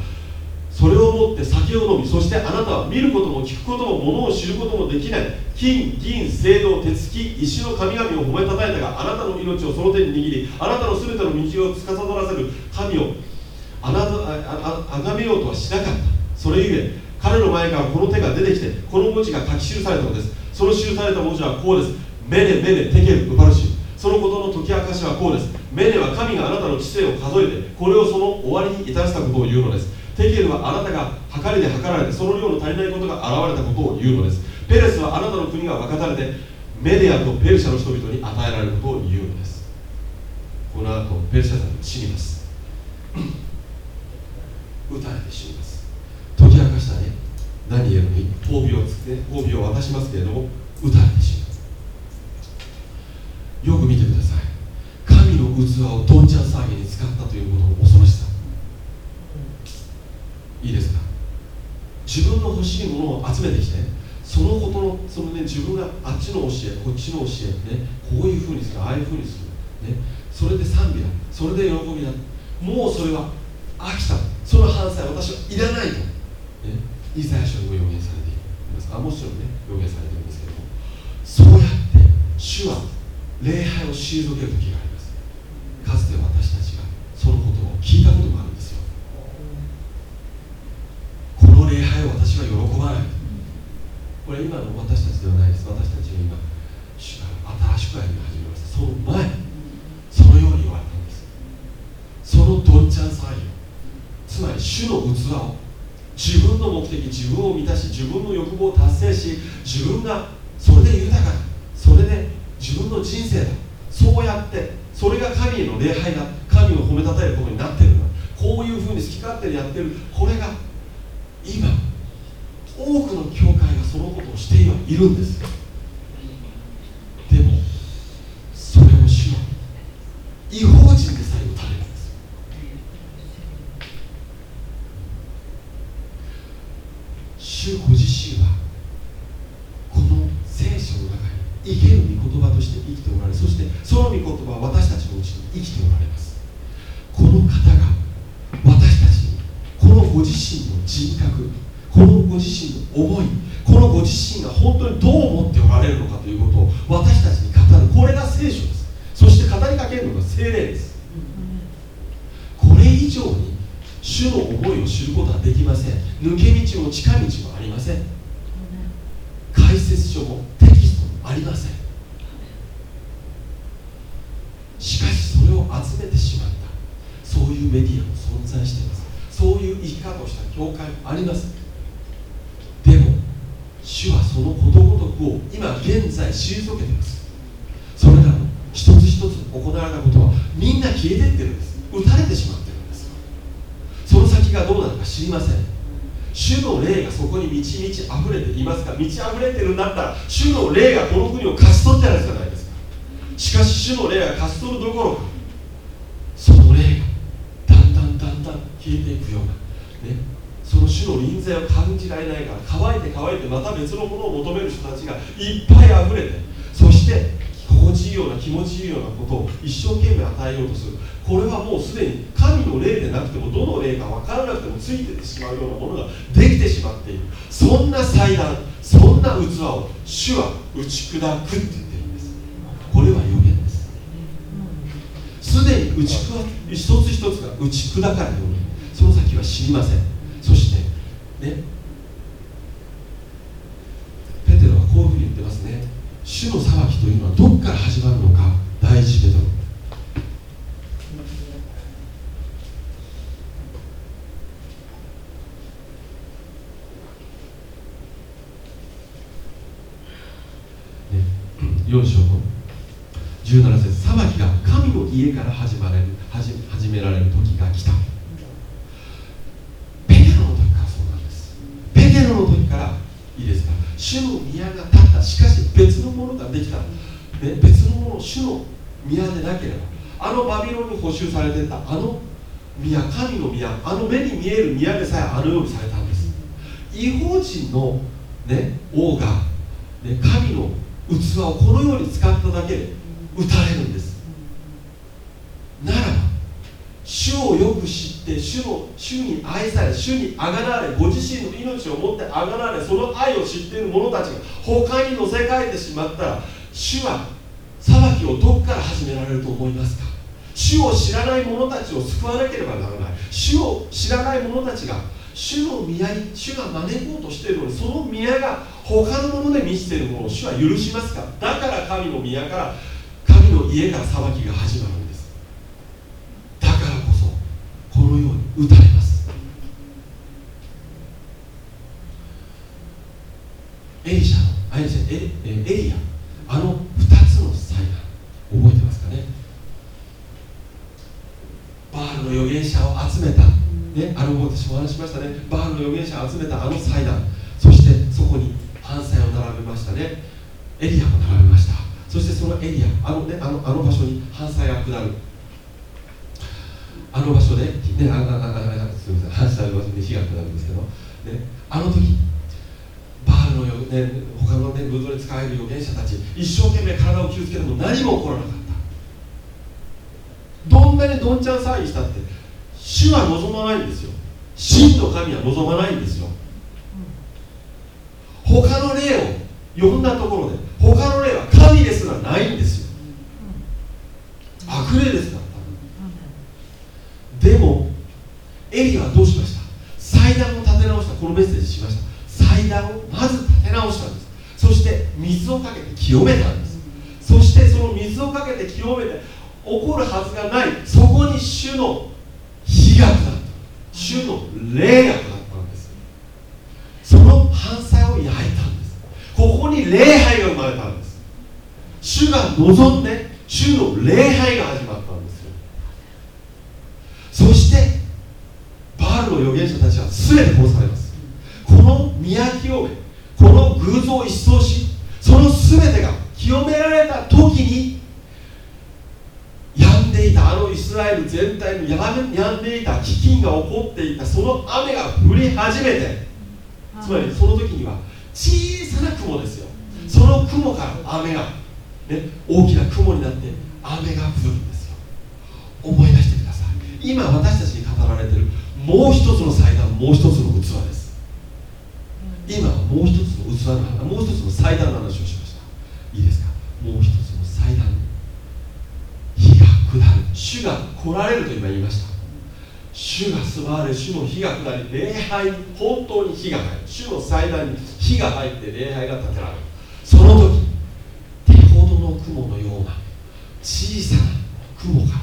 それをもって酒を飲みそしてあなたは見ることも聞くことも物を知ることもできない金銀青銅鉄木石の神々を褒めたたえたがあなたの命をその手に握りあなたの全ての道を司らせる神をあなたああがめようとはしなかった。それゆえ彼の前からこの手が出てきてこの文字が書き記されたのです。その記された文字はこうです。メネメネテケルウパルシそのことの解き明かしはこうです。メネは神があなたの知性を数えてこれをその終わりに至らせたことを言うのです。テケルはあなたが測りで測られてその量の足りないことが現れたことを言うのです。ペレスはあなたの国が分かたれてメディアとペルシャの人々に与えられることを言うのです。この後ペルシャさんが死にます。撃たれて死にます。解き明かしたね。ダニエルに褒美をつけ褒美を渡しますけれども撃たれて死にます。よく見てください。神の器をどんちゃん騒ぎに使ったということの恐ろしさ。いいですか？自分の欲しいものを集めてきてそのことのそのね自分があっちの教えこっちの教えねこういうふうにするああいうふうにする。ね。それで賛美だそれで喜びだもうそれは飽きた。その反対私はいらないと、ね、イザヤ書にも予言されていますアモス書にね予言されているんですけども。そうやって主は礼拝を退ける時があります。かつて私たちがそのことを聞いたことがあるんですよ。この礼拝を私は喜ばない。これ今の私たちではないです。私たちは今主が新しく歩み始めました。その前そのように言われたんです。そのどんちゃん騒ぎつまり主の器を自分の目的自分を満たし自分の欲望を達成し自分がそれで豊かだ。それで自分の人生だ。そうやってそれが神への礼拝だ。神を褒めたたえることになってるんだ。こういうふうに好き勝手にやってる。これが今多くの教会がそのことをしているんです。でもそれを主は違法人でさえ打たれるんです主ご自身はこの聖書の中に生ける御言葉として生きておられそしてその御言葉は私たちのうちに生きておられますこの方が私たちにこのご自身の人格このご自身の思いこのご自身が本当にどう思っておられるのかということを私たちに語るこれが聖書ですそして語りかけるのが聖霊ですこれ以上に主の思いを知ることはできません抜け道も近道もありません解説書もテキストもありませんしかしそれを集めてしまったそういうメディアも存在していますそういう生き方をした教会もありますでも主はそのことごとくを今現在退けていますそれらの一つ一つ行われたことはみんな消えていってるんです打たれてしまってるんですその先がどうなるか知りません主の霊がそこに満ち満ち溢満ち溢れてるんだったら主の霊がこの国を勝ち取ってあるじゃないですか。しかし主の霊が勝ち取るどころかその霊がだんだんだんだん消えていくような。ね。その主の臨在を感じられないから乾いて乾いてまた別のものを求める人たちがいっぱい溢れてそして心地いいような気持ちいいようなことを一生懸命与えようとする。これはもうすでに神の霊でなくてもどの霊か分からなくてもついててしまうようなものができてしまっている。そんな祭壇そんな器を主は打ち砕くって言ってるんです。これは予言です。すでに打ち一つ一つが打ち砕かれるようにその先は知りません。そしてね主の裁きというのはどこから始まるのか第一ペテロ4章の17節裁きが神の家から始まれる始始められる時が来たペテロの時からそうなんですペテロの時からいいですか主の宮が立ったしかし別のものができた、ね、別のもの主の宮でなければあのバビロンに補修されてたあの宮神の宮あの目に見える宮でさえあのようにされたんです違法人の、ね、王が、ね、神の器をこのように使っただけで打たれるんですならば主をよく知って主の主に愛され主にあがられご自身の命をもってあがられその愛を知っている者たちが他に乗せ替えてしまったら主は裁きをどこから始められると思いますか主を知らない者たちを救わなければならない。主を知らない者たちが主の宮に主が招こうとしているのにその宮が他のもので満ちているものを主は許しますか？だから神の宮から神の家から裁きが始まるんです。だからこそこのように打たれます。エリシャエリシャエエリア。あの2つの災難覚えてますかねバールの預言者を集めた。ね、あの私も話しましたね。バールの預言者を集めたあの祭壇。そしてそこに反祭を並べましたね。エリアも並べました。そしてそのエリアあの,、ね、あのあの場所に反祭が下る。あの場所で、ね、あああすみません。反祭の場所に火が下るんですけど、ね、あの時バールの、ね、他の、ね、ブドに使える預言者たち一生懸命体を傷つけても何も起こらなかった。どんなにどんちゃん騒ぎしたって主は望まないんですよ。真の神は望まないんですよ。他の霊を呼んだところで他の霊は神ですらないんですよ。悪霊ですから。でもエリはどうしました？祭壇を立て直した。このメッセージしました。祭壇をまず立て直したんです。そして水をかけて清めたんです。そしてその水をかけて清めて起こるはずがない。そこに主の火が下った。主の霊が下ったんです。その反祭を焼いたんです。ここに礼拝が生まれたんです。主が望んで主の礼拝が始まったんですよ。そしてバールの預言者たちは全て殺されます。この宮清めこの偶像を一掃しその全てが清められた時に病んでいたあのイスラエル全体の病んでいた飢饉が起こっていたその雨が降り始めてつまりその時には小さな雲ですよ。その雲から雨が、ね、大きな雲になって雨が降るんですよ。思い出してください。今私たちに語られているもう一つの祭壇もう一つの器です。今もう一つの器のもう一つの祭壇の話をしました。いいですか？もう一つの祭壇主が来られると今言いました。主が住まわれ主の火が下り礼拝に本当に火が入る。主の祭壇に火が入って礼拝が立てられる。その時手ほどの雲のような小さな雲が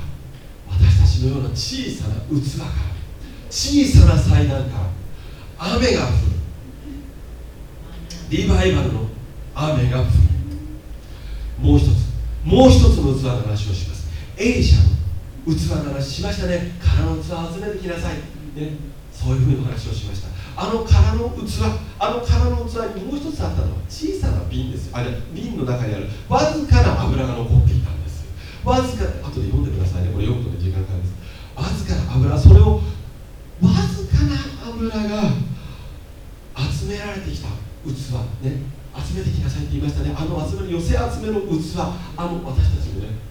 私たちのような小さな器から小さな祭壇から雨が降る。リバイバルの雨が降る。もう一つもう一つの器の話をします。エリシャの器の話しましたね。空の器を集めてきなさい、ね、そういうふうにお話をしました。あの空の器あの空の器にもう一つあったのは小さな瓶ですあれ瓶の中にあるわずかな油が残っていたんですわずか後で読んでくださいね。これ読むとね時間かかります。わずかな油それをわずかな油が集められてきた器。ね。集めてきなさいって言いましたね。あの集める寄せ集めの器。あの私たちもね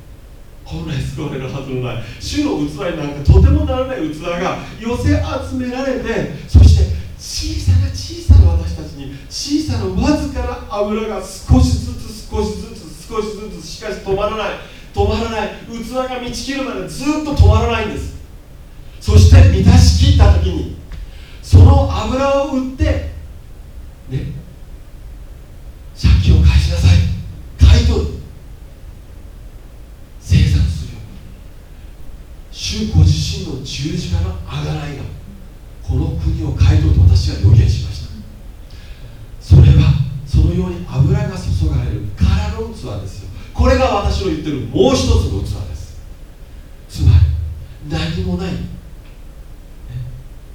本来救われるはずのない主の器になんかとてもならない器が寄せ集められてそして小さな小さな私たちに小さなわずかな油が少しずつ少しずつ少しずつしかし止まらない止まらない器が満ち切るまでずっと止まらないんですそして満たし切った時にその油を売ってね借金を返しなさい取る生産するよ主ご自身の十字架のあがないがこの国を買い取ると私は予言しました。それはそのように油が注がれる空の器ですよ。これが私の言ってるもう一つの器です。つまり何もない、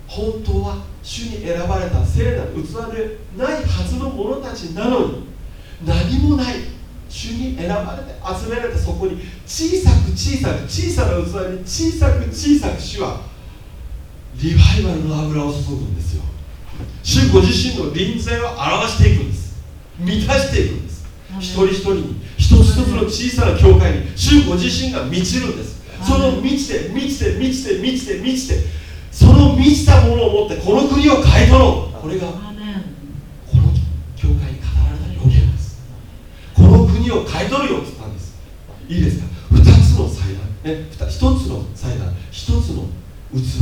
本当は主に選ばれた聖なる器でないはずの者たちなのに何もない主に選ばれて集められたそこに小さく小さく小さな器に小さく小さく主はリバイバルの油を注ぐんですよ。主ご自身の臨在を表していくんです。満たしていくんです。一人一人に一つ一つの小さな教会に主ご自身が満ちるんです。その満ちて満ちて満ちて満ちて満ちてその満ちたものを持ってこの国を変え取ろうこれがこの教会に語られた予言ですこの国を変え取るよって言ったんです。いいですか？二つの祭壇。ね一つの祭壇。一つの器。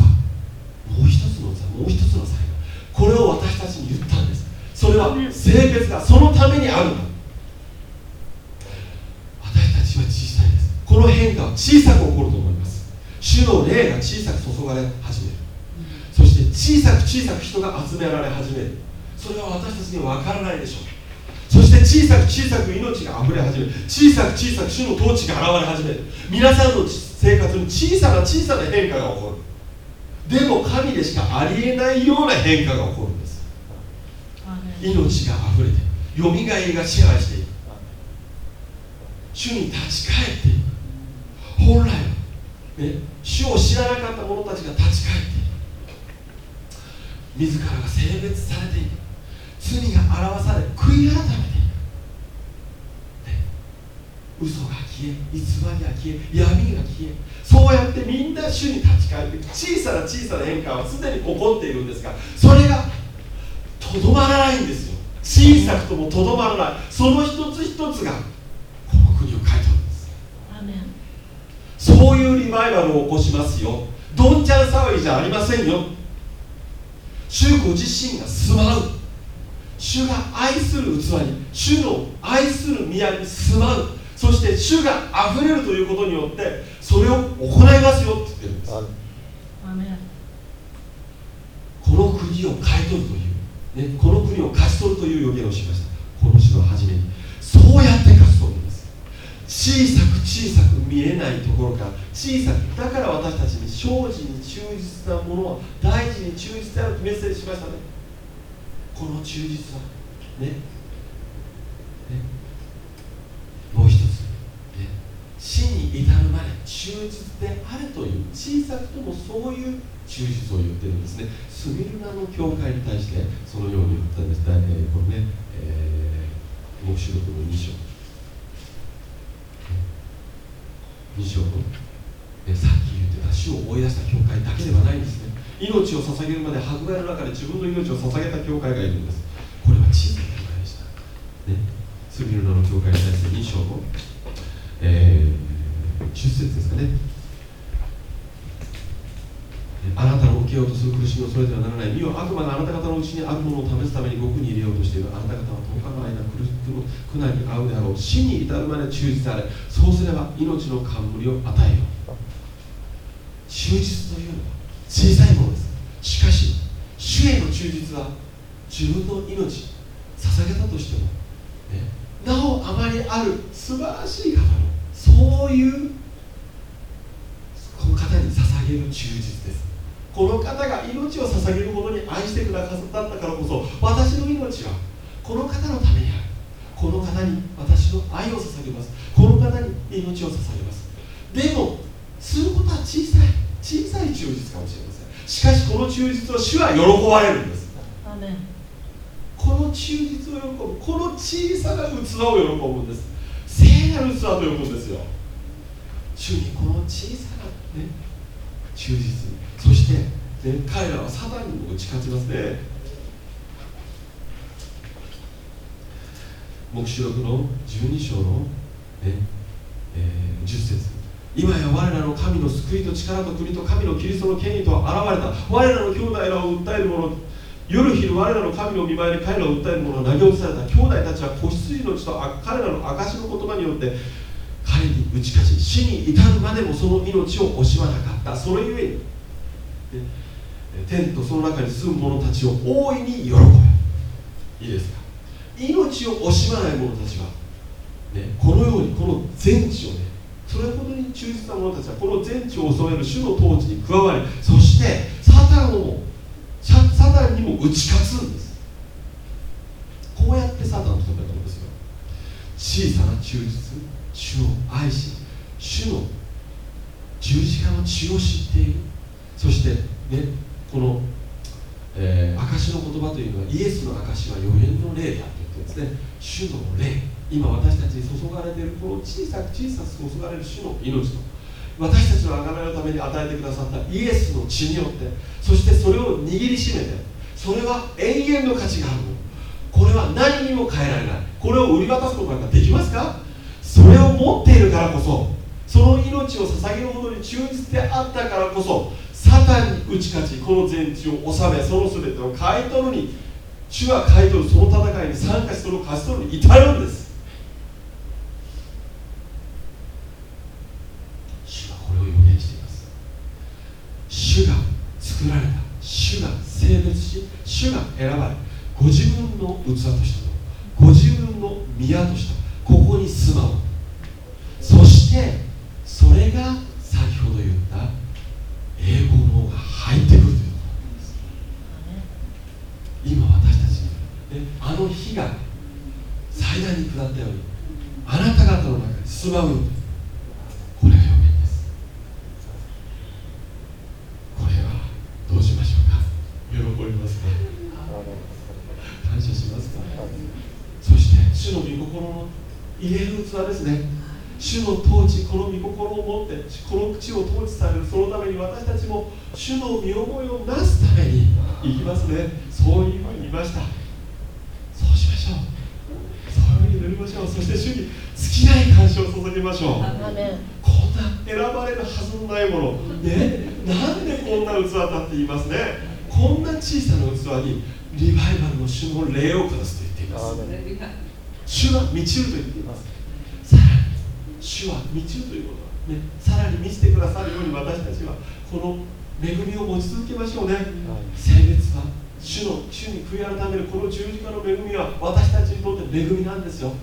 もう一つの器もう一つの祭壇。これを私たちに言ったんです。それは性別がそのためにあるんだ。私たちは小さいです。この変化は小さく起こると思います。主の霊が小さく注がれ始める。そして小さく小さく人が集められ始める。それは私たちには分からないでしょう。そして小さく小さく命が溢れ始める。小さく小さく主の統治が現れ始める。皆さんの生活に小さな小さな変化が起こる。でも神でしかありえないような変化が起こるんです。命が溢れてよみがえりが支配していく主に立ち返っていく本来は、ね、主を知らなかった者たちが立ち返っていく自らが性別されていく罪が表され悔い改めて嘘が消え偽りが消え闇が消え。そうやってみんな主に立ち返っていく小さな小さな変化はすでに起こっているんですがそれがとどまらないん。ですよ小さくともとどまらないその一つ一つがこの国を変え取るんです。そういうリバイバルを起こしますよ。どんちゃん騒ぎじゃありませんよ。主ご自身が住まう主が愛する器に主の愛する宮に住まうそして主があふれるということによってそれを行いますよって言ってるんです。この国を変え取るという、ね、この国を勝ち取るという予言をしました。この詩の初めにそうやって勝ち取るんです。小さく小さく見えないところから小さくだから私たちに生死に忠実なものは大事に忠実であるとメッセージしましたねこの忠実はね。ね。もう一つ、ね、死に至るまで忠実であるという小さくともそういう忠実を言ってるんですね。スミルナの教会に対してそのように言ったんです、えー、これね、えー、黙示録の2章。2章。の、ね、さっき言ってた主を追い出した教会だけではないんですね。命を捧げるまで迫害の中で自分の命を捧げた教会がいるんです。これは小さな教会でした、ね、スミルの教会に対して2章の、えー、10節ですかね。あなたの受けようとする苦しみをそれてはならない。身を悪魔があなた方のうちにあるものを試すために獄に入れようとしている。あなた方は10日の間苦し苦難に遭うであろう。死に至るまで忠実であれそうすれば命の冠を与えよう。忠実というのは小さいものです。しかし主への忠実は自分の命捧げたとしても、ね、なおあまりある素晴らしい方のそういうこの方に捧げる忠実です。この方が命を捧げるほどに愛してくださったからこそ私の命はこの方のためにある。この方に私の愛を捧げます。この方に命を捧げます。でもすることは小さい。小さい忠実かもしれません。しかしこの忠実を主は喜ばれるんです。この忠実を喜ぶこの小さな器を喜ぶんです。聖なる器と呼ぶんですよ。主にこの小さなね忠実そして、ね、彼らはサタンにも打ち勝ちますね。黙示録の12章の、ねえー、10節今や我らの神の救いと力と国と神のキリストの権威とは現れた。我らの兄弟らを訴える者夜昼我らの神の見舞いで彼らを訴える者を投げ落とされた兄弟たちは子羊の血と彼らの証の言葉によって彼に打ち勝ち死に至るまでもその命を惜しまなかった。それゆえに、天とその中に住む者たちを大いに喜べ。いいですか？命を惜しまない者たちは、ね、このようにこの全地をねそれほどに忠実な者たちはこの全地を襲える主の統治に加わりそしてサタンをサタンにも打ち勝つんです。こうやってサタンと戦うんですよ。小さな忠実主を愛し主の十字架の血を知っている。そしてねこの、えー、証の言葉というのはイエスの証は予言の霊であって言ってですね。主の霊。今私たちに注がれているこの小さく小さく注がれる主の命と私たちの贖いのために与えてくださったイエスの血によってそしてそれを握りしめてそれは永遠の価値があるの。これは何にも変えられない。これを売り渡すことなんかできますか？それを持っているからこそその命を捧げるほどに忠実であったからこそサタンに打ち勝ちこの全地を治めその全てを買い取るに主は買い取るその戦いに参加しそれを勝ち取るに至るんです主はこれを予言しています主が作られた。主が性別し主が選ばれご自分の器としてご自分の宮としてここに住まう。そしてそれが先ほど言った栄光の方が入ってくるということ今私たちに、あの火が祭壇に下ったようにあなた方の中に住まうこれが予言ですこれはどうしましょうか喜びますか感謝しますかそして主の御心の入れる器ですね主の統治この御心を持ってこの口を統治されるそのために私たちも主の見覚えをなすために行きますね。そういうふうに言いました。そうしましょう。そういうふうに塗りましょう。そして主に尽きない感謝を注ぎましょう。こんな選ばれるはずのないもの。ね？なんでこんな器だって言いますね？こんな小さな器にリバイバルの主の霊を下すと言っています。主は満ちると言っています主は満ちるということは、ね、さらに満ちてくださるように私たちはこの恵みを持ち続けましょうね、性別は主の主に悔い改めるこの十字架の恵みは私たちにとって恵みなんですよ。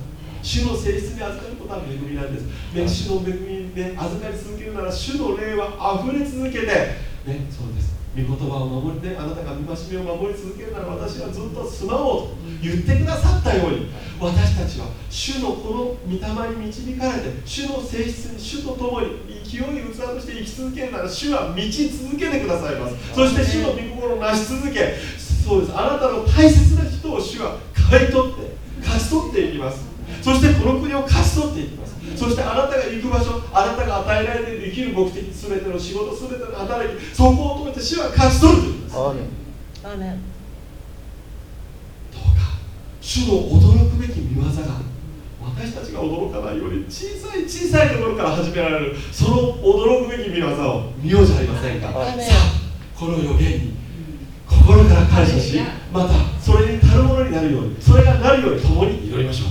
主の性質に預かることは恵みなんです、ね、主の恵みで預かり続けるなら主の霊は溢れ続けて。ねそうです御言葉を守りであなたが御戒めを守り続けるなら私はずっと住まおうと言ってくださったように私たちは主のこの御霊に導かれて主の性質に主と共に勢い器として生き続けるなら主は満ち続けてくださいます。そして主の御心を成し続けそうです。あなたの大切な人を主は買い取って勝ち取っていきます。そしてこの国を勝ち取っていきますそしてあなたが行く場所あなたが与えられている生きる目的全ての仕事全ての働きそこを止めて主は勝ち取るというんですどうか主の驚くべき見業が私たちが驚かないように小さい小さいところから始められるその驚くべき見業を見ようじゃありませんか。さあこの予言に心から感謝しまたそれに足るものになるようにそれがなるように共に祈りましょう